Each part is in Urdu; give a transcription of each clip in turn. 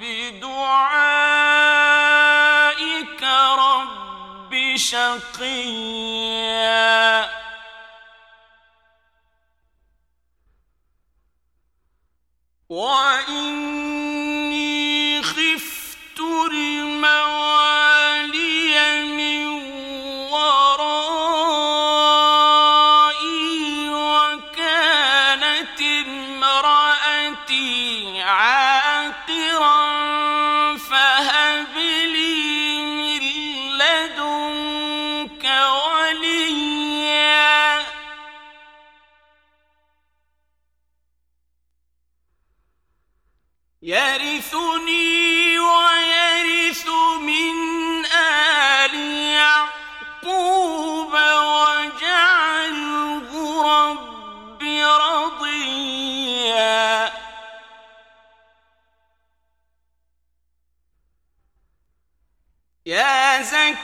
بدعائك رب شقيا و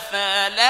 أفلا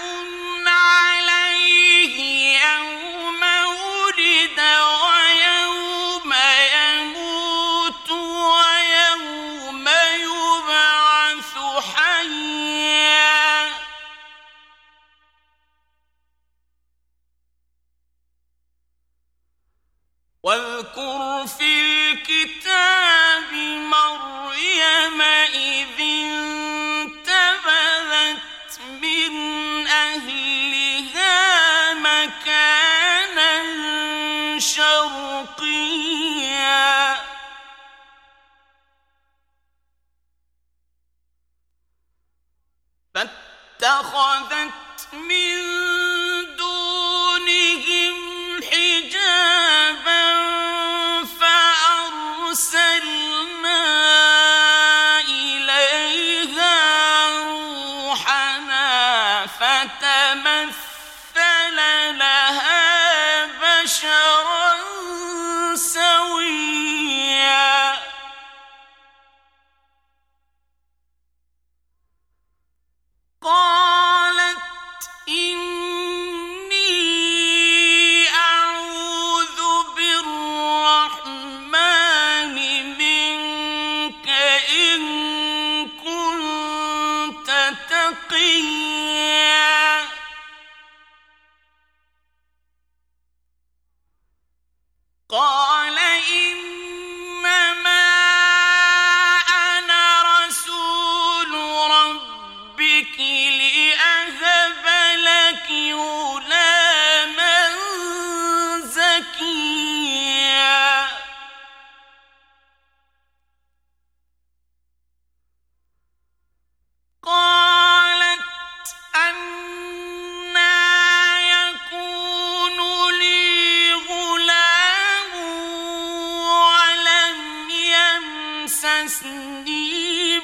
اتخذت من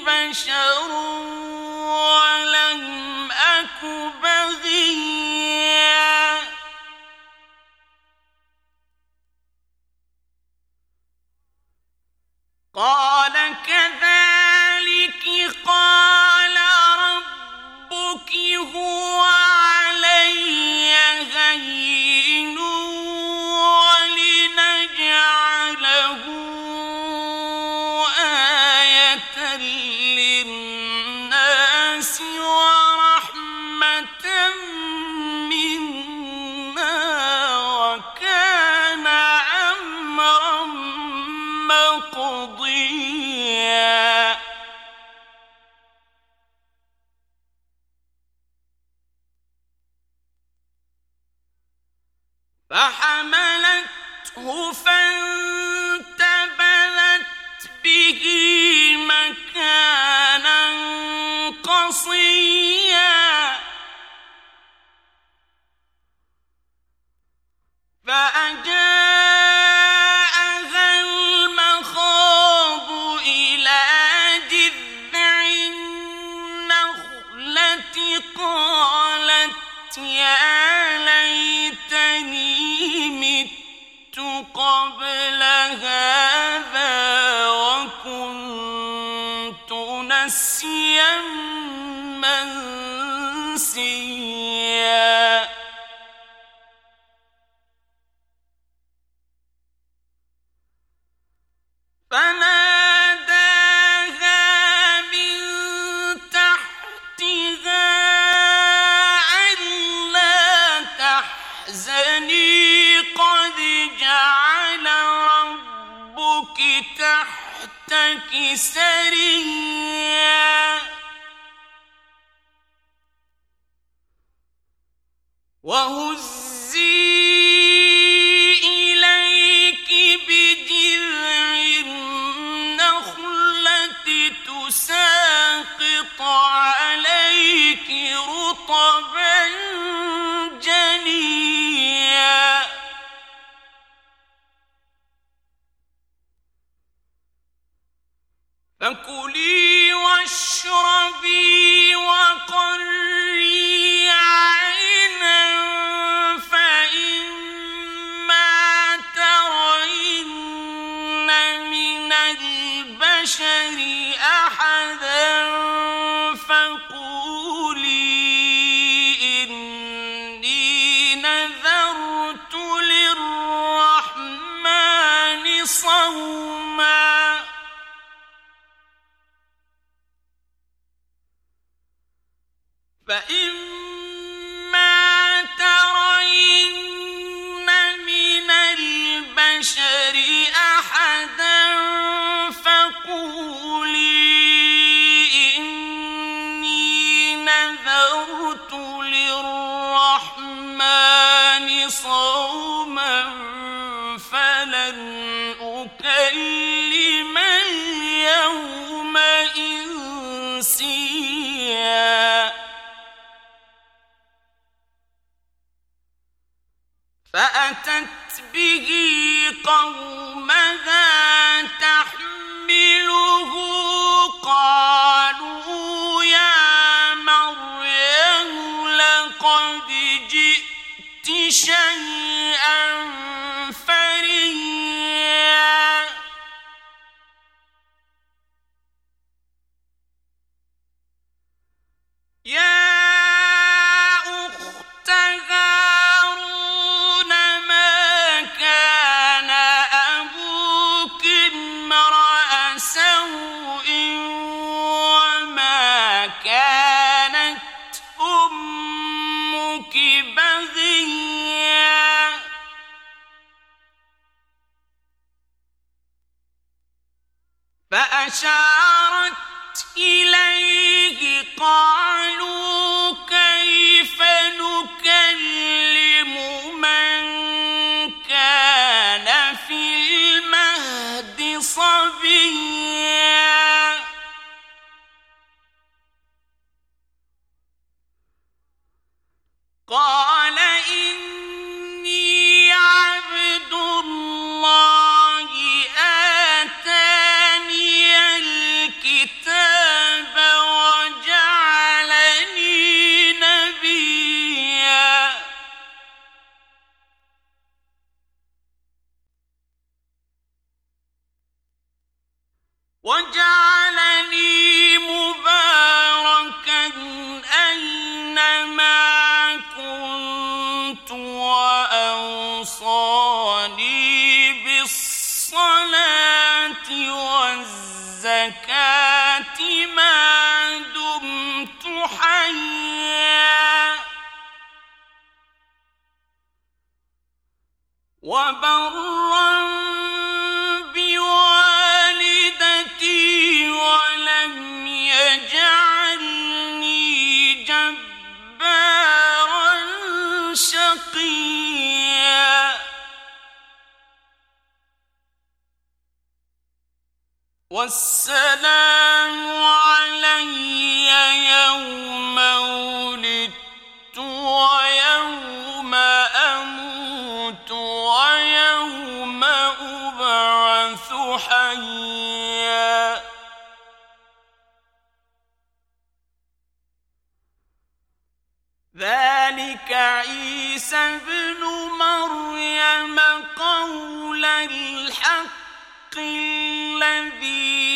بشر ولم أكبر يا ابن مريم قول الحق الذي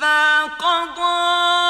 إذا قضى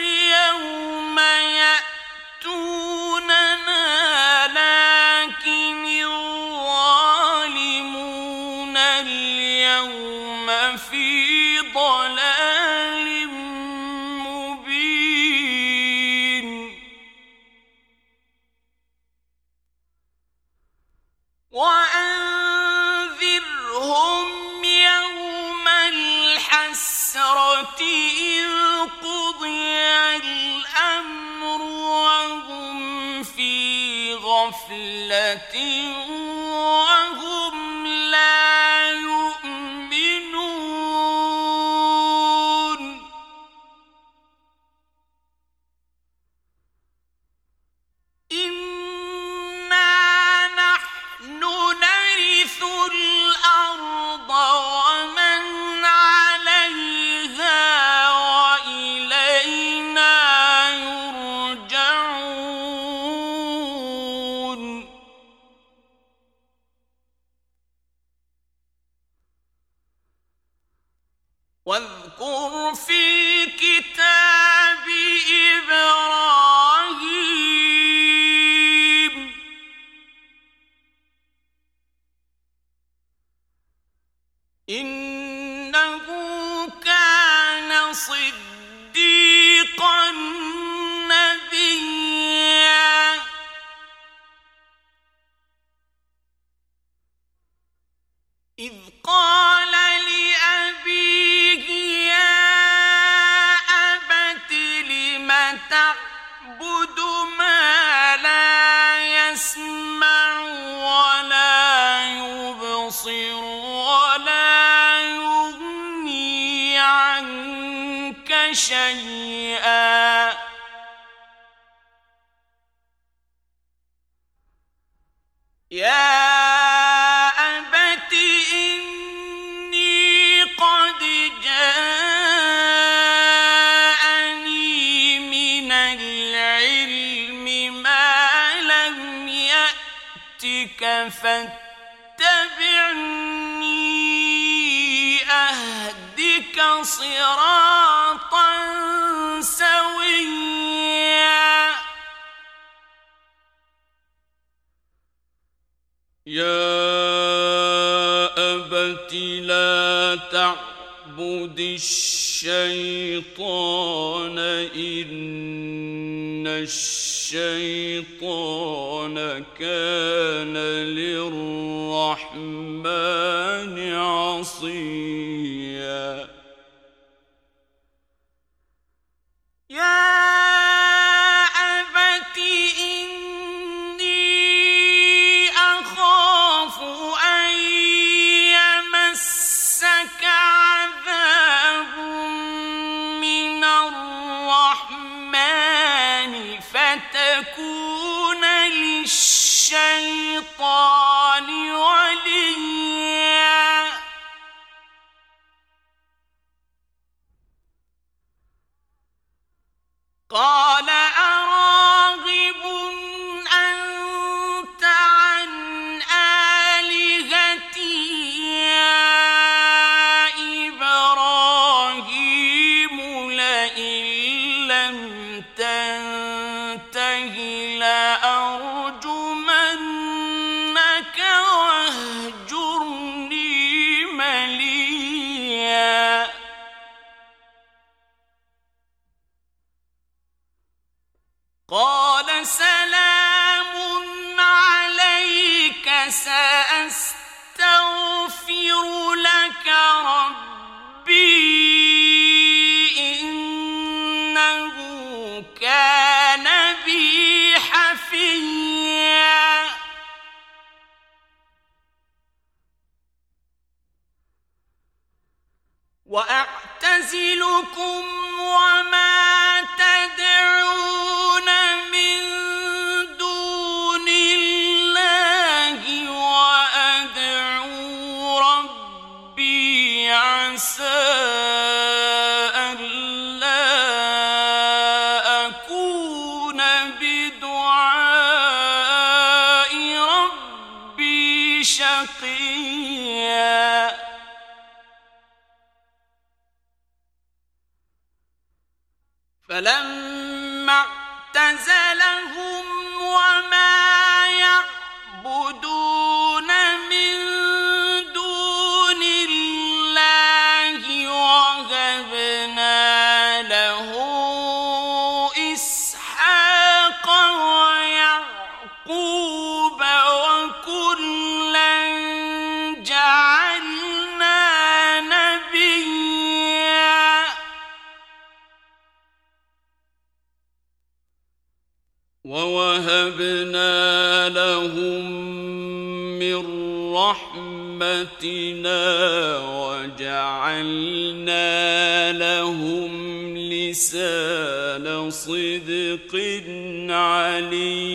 يَتِيمٍ تحتك فاتبعني أهدك صراطا سويا. يا أبت لا تعبد الشيء الشيطان إن الشيطان كان للرحمن عصيا. فلما اعتزلهم وما وجعلنا لهم لسان صدق عليا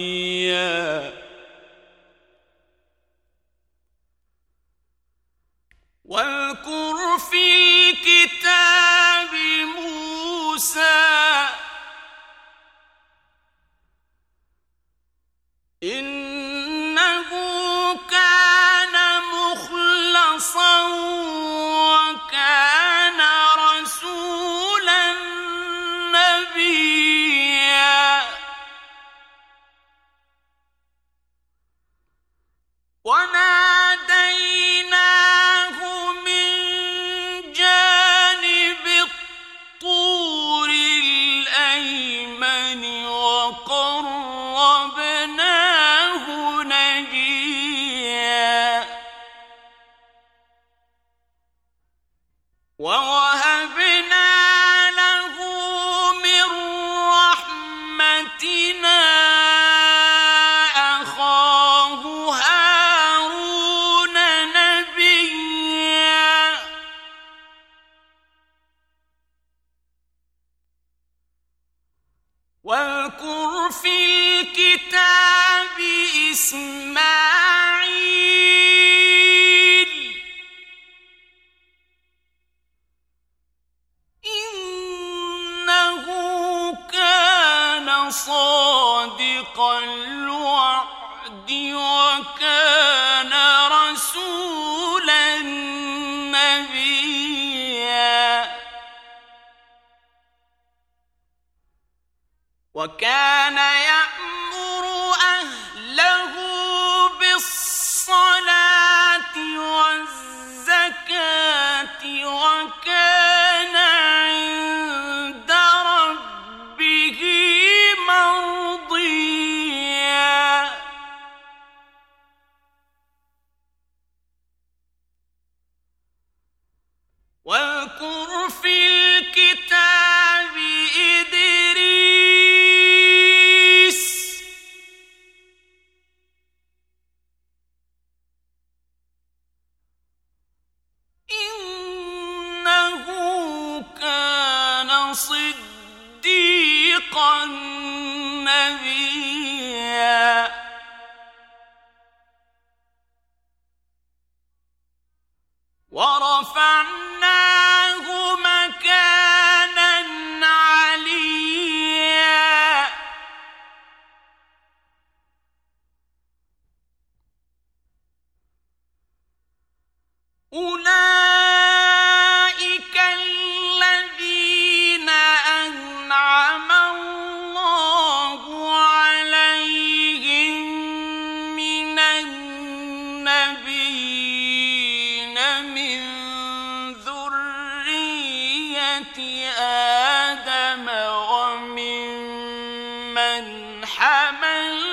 من حمل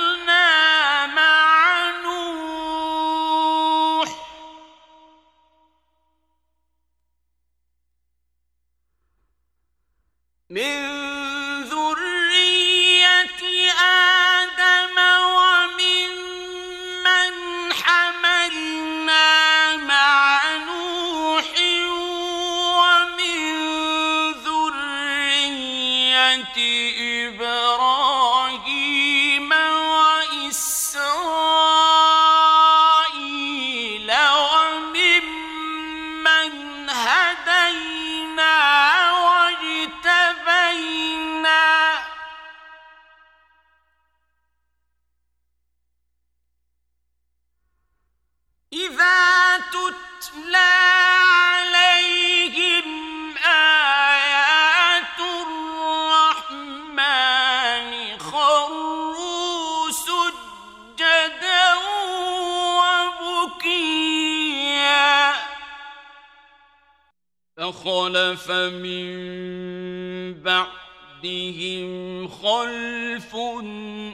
من بعدهم خلف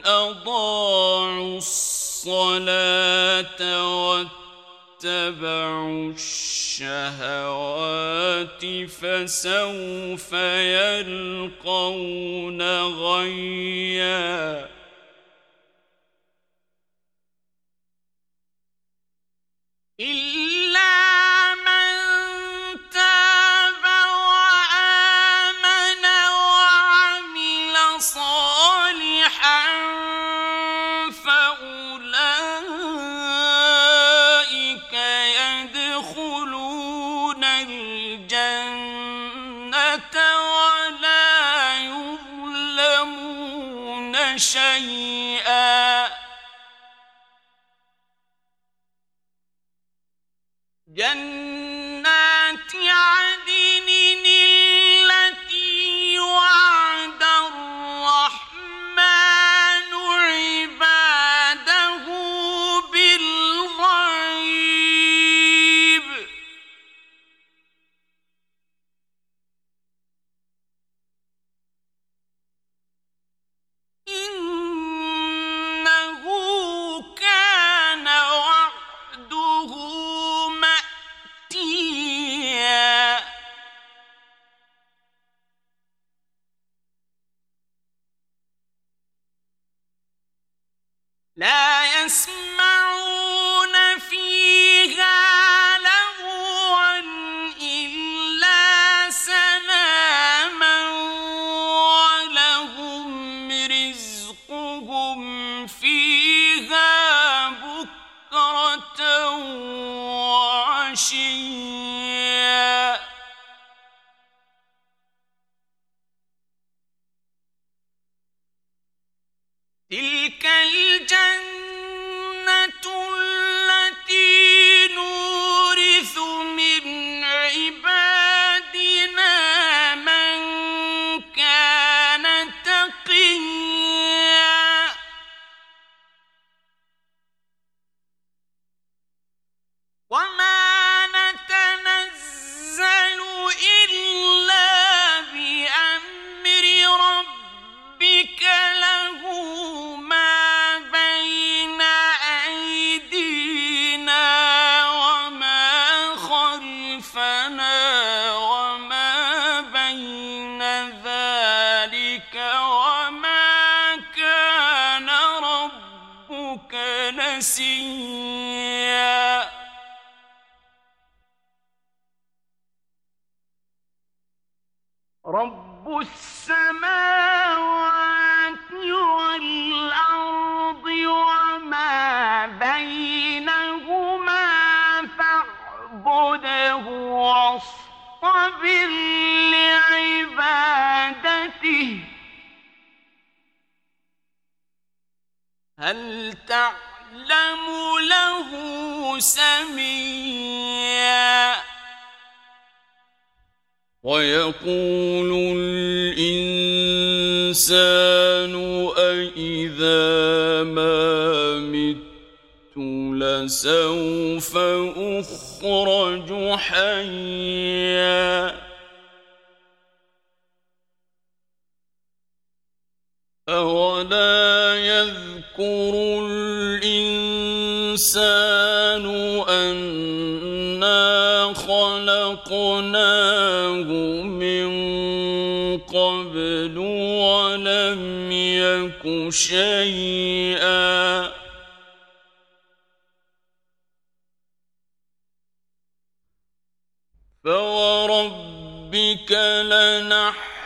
أضاعوا الصلاة واتبعوا الشهوات فسوف يلقون غيا إلا لا يسمع نسيا سميا ويقول الإنسان أإذا ما مت لسوف أخرج حيا. أولا يذكر الإنسان خلقناه من قبل ولم يك شيئا. فوربك لنحشرنهم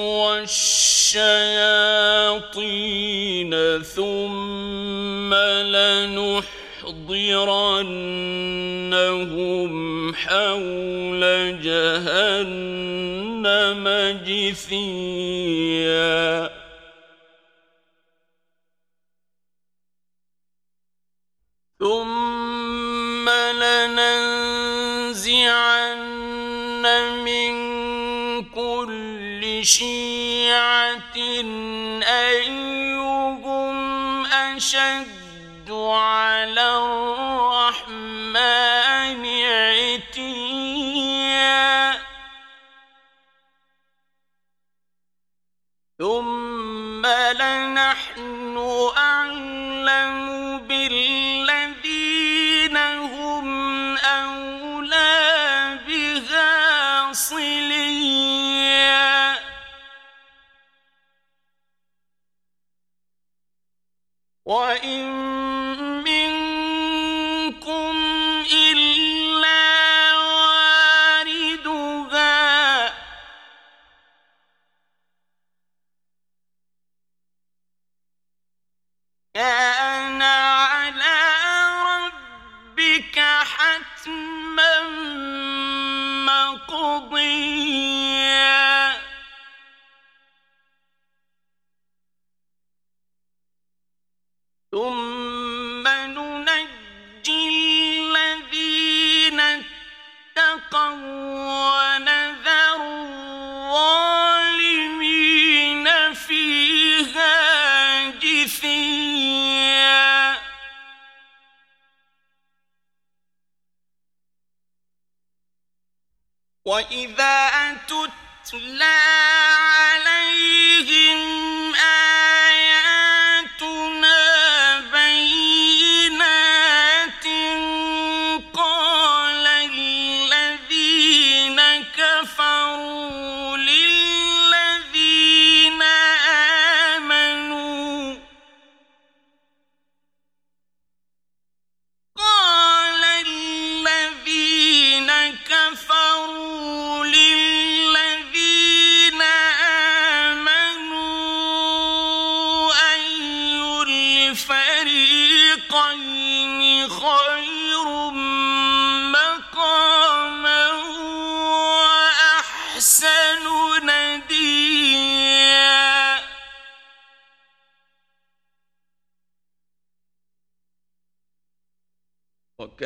والشياطين ثم لنحشرنهم لنحضرنهم حول جهنم جثيا. ثم لننزعن من كل شيعة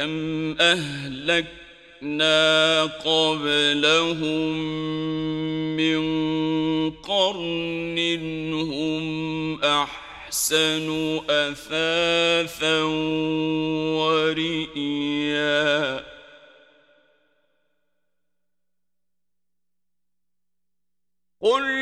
كم أهلكنا قبلهم من قرن هم أحسن أثاثا ورئيا قل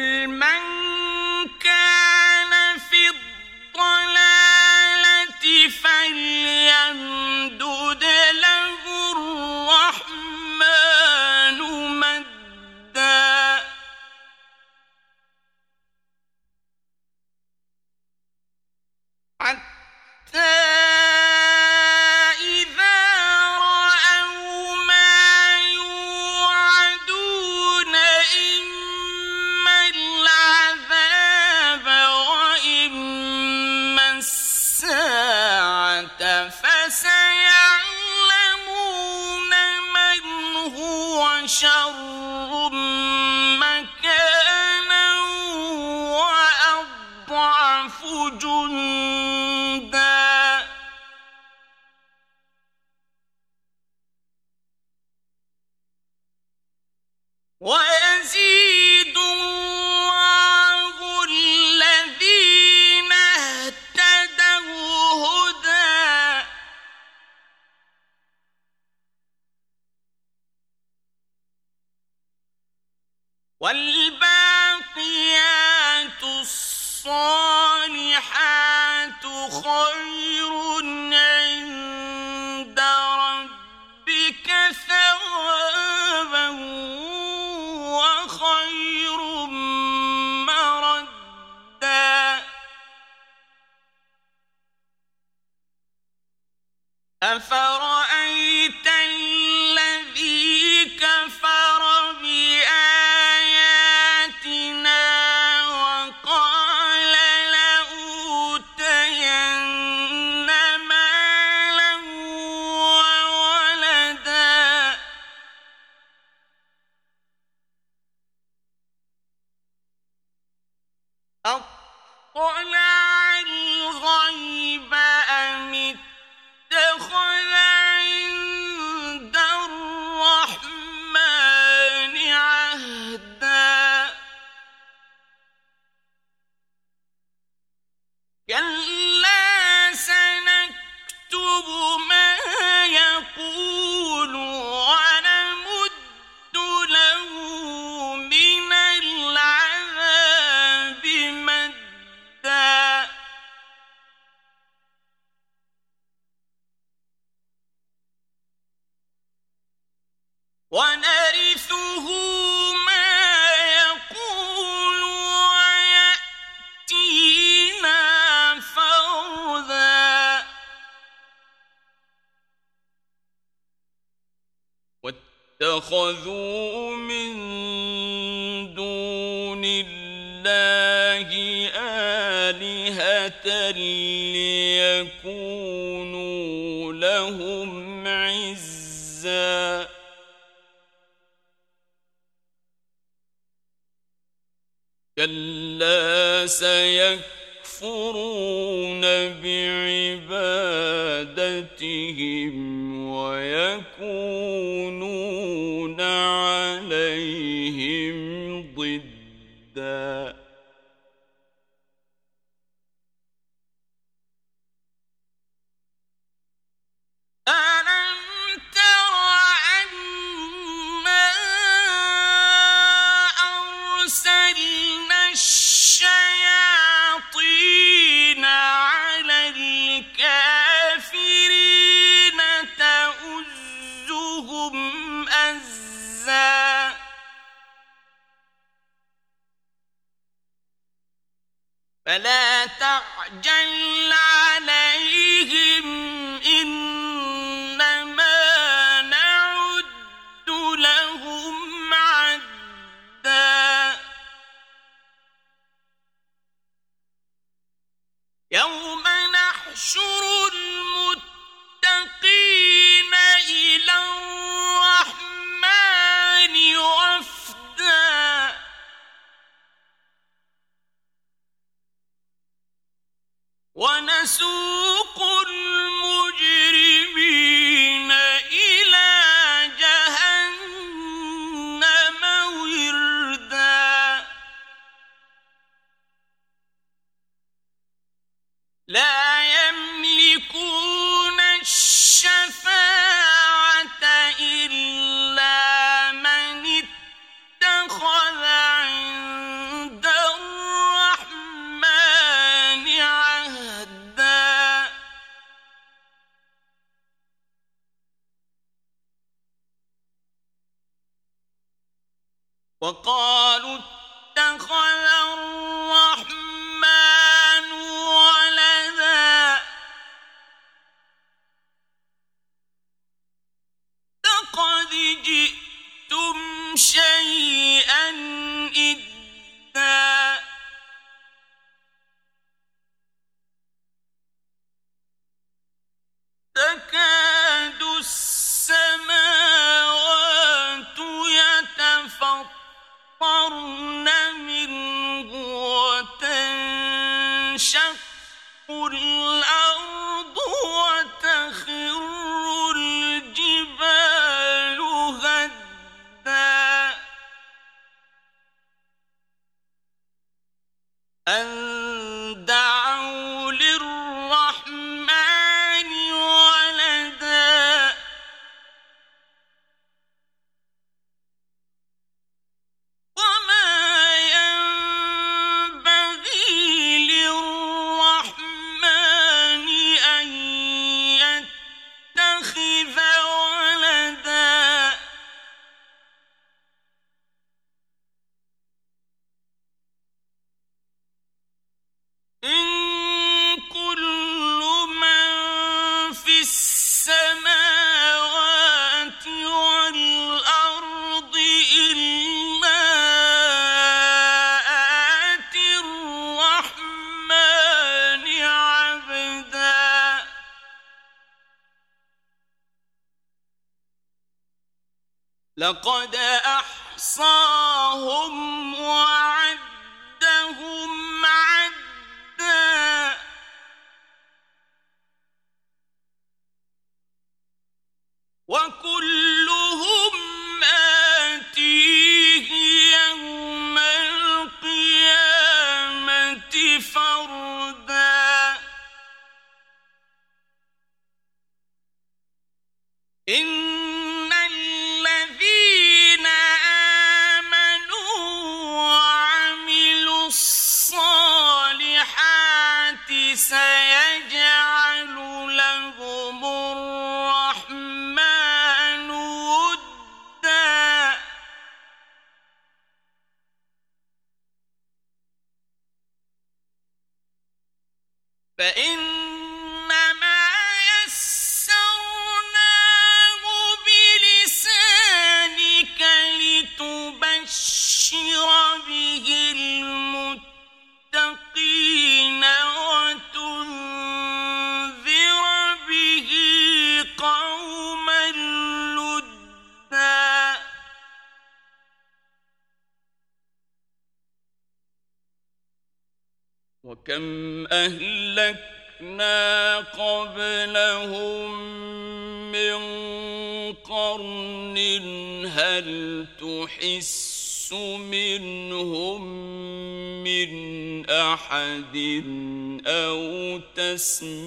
شاء الغيب سيكفرون بعبادتهم ويكون أن الصالحات أو